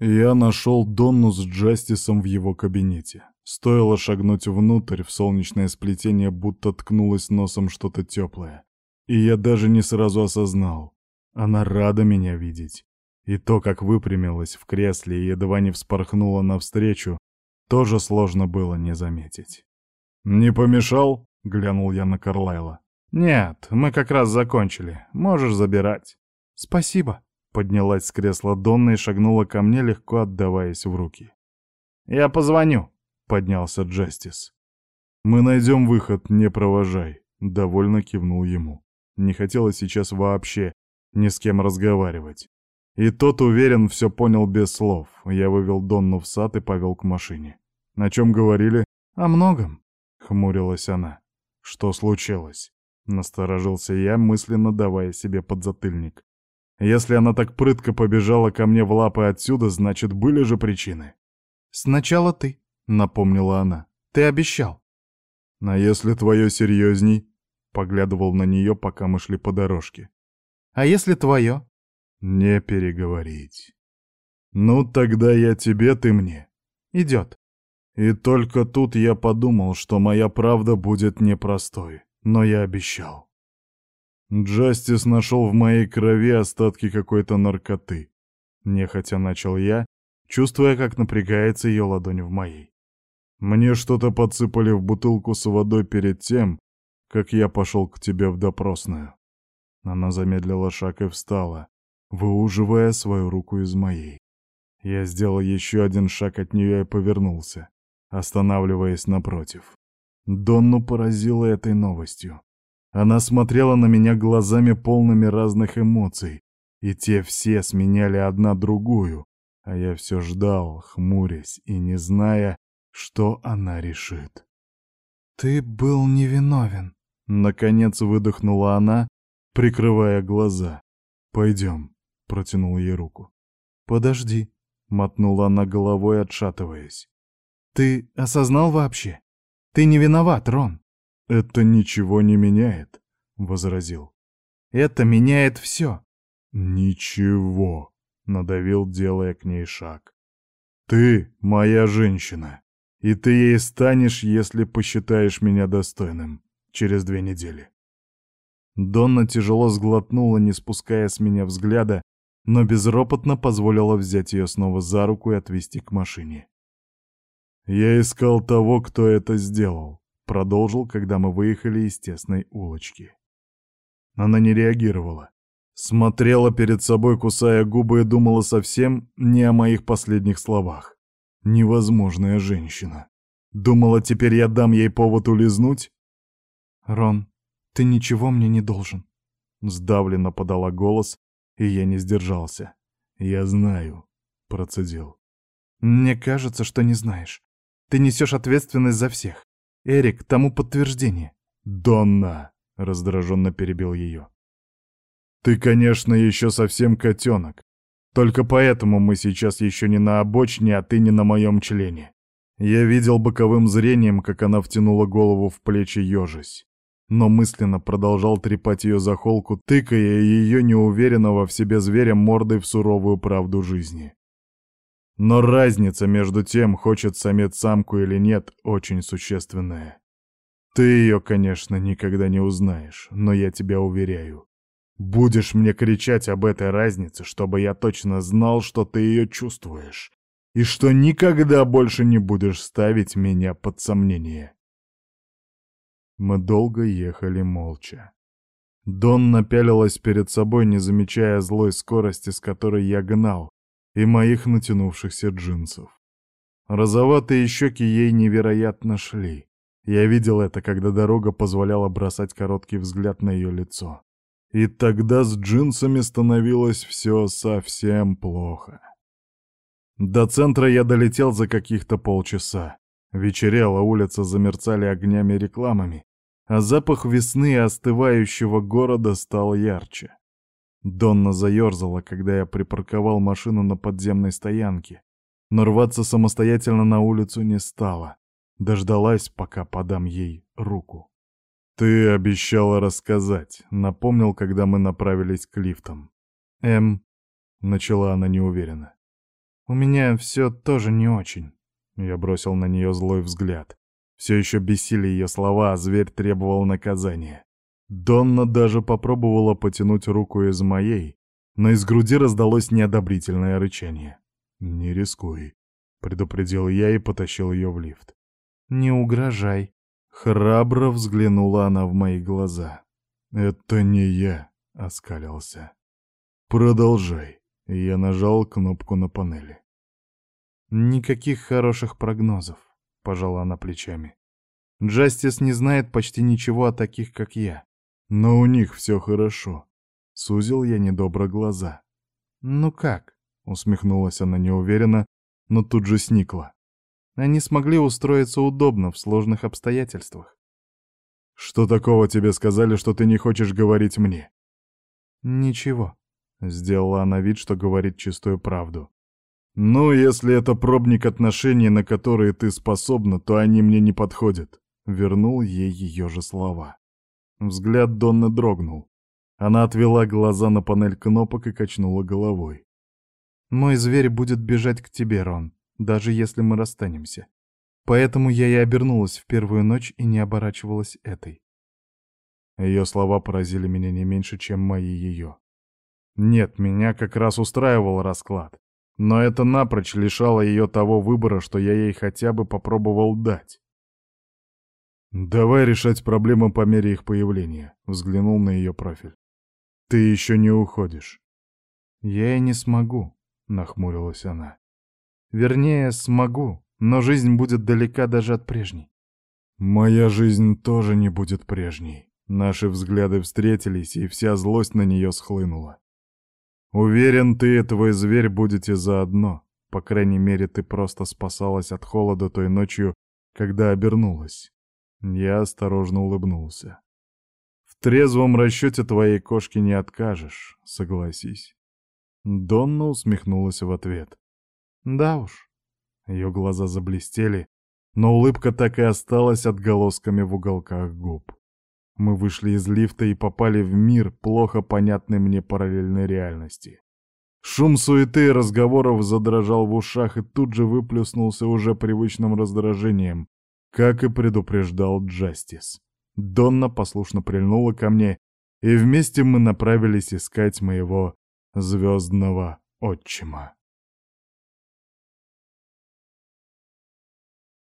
Я нашел Донну с Джастисом в его кабинете. Стоило шагнуть внутрь, в солнечное сплетение будто ткнулось носом что-то теплое. И я даже не сразу осознал. Она рада меня видеть. И то, как выпрямилась в кресле и едва не вспорхнула навстречу, тоже сложно было не заметить. «Не помешал?» — глянул я на Карлайла. «Нет, мы как раз закончили. Можешь забирать». «Спасибо», — поднялась с кресла Донна и шагнула ко мне, легко отдаваясь в руки. «Я позвоню», — поднялся Джастис. «Мы найдем выход, не провожай», — довольно кивнул ему. Не хотелось сейчас вообще ни с кем разговаривать. И тот, уверен, все понял без слов. Я вывел Донну в сад и повел к машине. «О чем говорили?» «О многом», — хмурилась она. «Что случилось?» Насторожился я, мысленно давая себе подзатыльник. Если она так прытко побежала ко мне в лапы отсюда, значит, были же причины. «Сначала ты», — напомнила она. «Ты обещал». «А если твое серьезней?» — поглядывал на нее, пока мы шли по дорожке. «А если твое?» «Не переговорить». «Ну, тогда я тебе, ты мне». «Идет». И только тут я подумал, что моя правда будет непростой но я обещал. Джастис нашел в моей крови остатки какой-то наркоты. Нехотя начал я, чувствуя, как напрягается ее ладонь в моей. Мне что-то подсыпали в бутылку с водой перед тем, как я пошел к тебе в допросную. Она замедлила шаг и встала, выуживая свою руку из моей. Я сделал еще один шаг от нее и повернулся, останавливаясь напротив. Донну поразило этой новостью. Она смотрела на меня глазами полными разных эмоций, и те все сменяли одна другую, а я все ждал, хмурясь и не зная, что она решит. «Ты был невиновен», — наконец выдохнула она, прикрывая глаза. «Пойдем», — протянул ей руку. «Подожди», — мотнула она головой, отшатываясь. «Ты осознал вообще? Ты не виноват, Рон. Это ничего не меняет, возразил. Это меняет все. Ничего, надавил, делая к ней шаг. Ты моя женщина, и ты ей станешь, если посчитаешь меня достойным, через две недели. Донна тяжело сглотнула, не спуская с меня взгляда, но безропотно позволила взять ее снова за руку и отвести к машине. «Я искал того, кто это сделал», — продолжил, когда мы выехали из тесной улочки. Она не реагировала. Смотрела перед собой, кусая губы, и думала совсем не о моих последних словах. Невозможная женщина. Думала, теперь я дам ей повод улизнуть? «Рон, ты ничего мне не должен», — сдавленно подала голос, и я не сдержался. «Я знаю», — процедил. «Мне кажется, что не знаешь. Ты несешь ответственность за всех. Эрик, тому подтверждение. Донна, раздраженно перебил ее. Ты, конечно, еще совсем котенок. Только поэтому мы сейчас еще не на обочине, а ты не на моем члене. Я видел боковым зрением, как она втянула голову в плечи ежась. Но мысленно продолжал трепать ее за холку, тыкая ее неуверенного в себе зверя мордой в суровую правду жизни. Но разница между тем, хочет самец самку или нет, очень существенная. Ты ее, конечно, никогда не узнаешь, но я тебя уверяю. Будешь мне кричать об этой разнице, чтобы я точно знал, что ты ее чувствуешь, и что никогда больше не будешь ставить меня под сомнение. Мы долго ехали молча. Дон напялилась перед собой, не замечая злой скорости, с которой я гнал, и моих натянувшихся джинсов. Розоватые щеки ей невероятно шли. Я видел это, когда дорога позволяла бросать короткий взгляд на ее лицо. И тогда с джинсами становилось все совсем плохо. До центра я долетел за каких-то полчаса. Вечерело, улицы замерцали огнями рекламами, а запах весны и остывающего города стал ярче. Донна заерзала, когда я припарковал машину на подземной стоянке, но рваться самостоятельно на улицу не стала. Дождалась, пока подам ей руку. «Ты обещала рассказать», — напомнил, когда мы направились к лифтам. «Эм...» — начала она неуверенно. У меня все тоже не очень. Я бросил на нее злой взгляд. Все еще бесили ее слова, а зверь требовал наказания. Донна даже попробовала потянуть руку из моей, но из груди раздалось неодобрительное рычание. «Не рискуй», — предупредил я и потащил ее в лифт. «Не угрожай». Храбро взглянула она в мои глаза. «Это не я», — оскалился. «Продолжай». Я нажал кнопку на панели. «Никаких хороших прогнозов», — пожала она плечами. «Джастис не знает почти ничего о таких, как я. Но у них все хорошо». Сузил я недобро глаза. «Ну как?» — усмехнулась она неуверенно, но тут же сникла. Они смогли устроиться удобно в сложных обстоятельствах. «Что такого тебе сказали, что ты не хочешь говорить мне?» «Ничего», — сделала она вид, что говорит чистую правду. «Ну, если это пробник отношений, на которые ты способна, то они мне не подходят», — вернул ей ее же слова. Взгляд Донны дрогнул. Она отвела глаза на панель кнопок и качнула головой. «Мой зверь будет бежать к тебе, Рон, даже если мы расстанемся. Поэтому я и обернулась в первую ночь и не оборачивалась этой». Ее слова поразили меня не меньше, чем мои ее. Нет, меня как раз устраивал расклад. Но это напрочь лишало ее того выбора, что я ей хотя бы попробовал дать. «Давай решать проблемы по мере их появления», — взглянул на ее профиль. «Ты еще не уходишь». «Я и не смогу», — нахмурилась она. «Вернее, смогу, но жизнь будет далека даже от прежней». «Моя жизнь тоже не будет прежней». Наши взгляды встретились, и вся злость на нее схлынула. Уверен, ты и твой зверь будете заодно. По крайней мере, ты просто спасалась от холода той ночью, когда обернулась. Я осторожно улыбнулся. В трезвом расчете твоей кошки не откажешь, согласись. Донна усмехнулась в ответ. Да уж. Ее глаза заблестели, но улыбка так и осталась отголосками в уголках губ. Мы вышли из лифта и попали в мир, плохо понятной мне параллельной реальности. Шум суеты и разговоров задрожал в ушах и тут же выплеснулся уже привычным раздражением, как и предупреждал Джастис. Донна послушно прильнула ко мне, и вместе мы направились искать моего звездного отчима.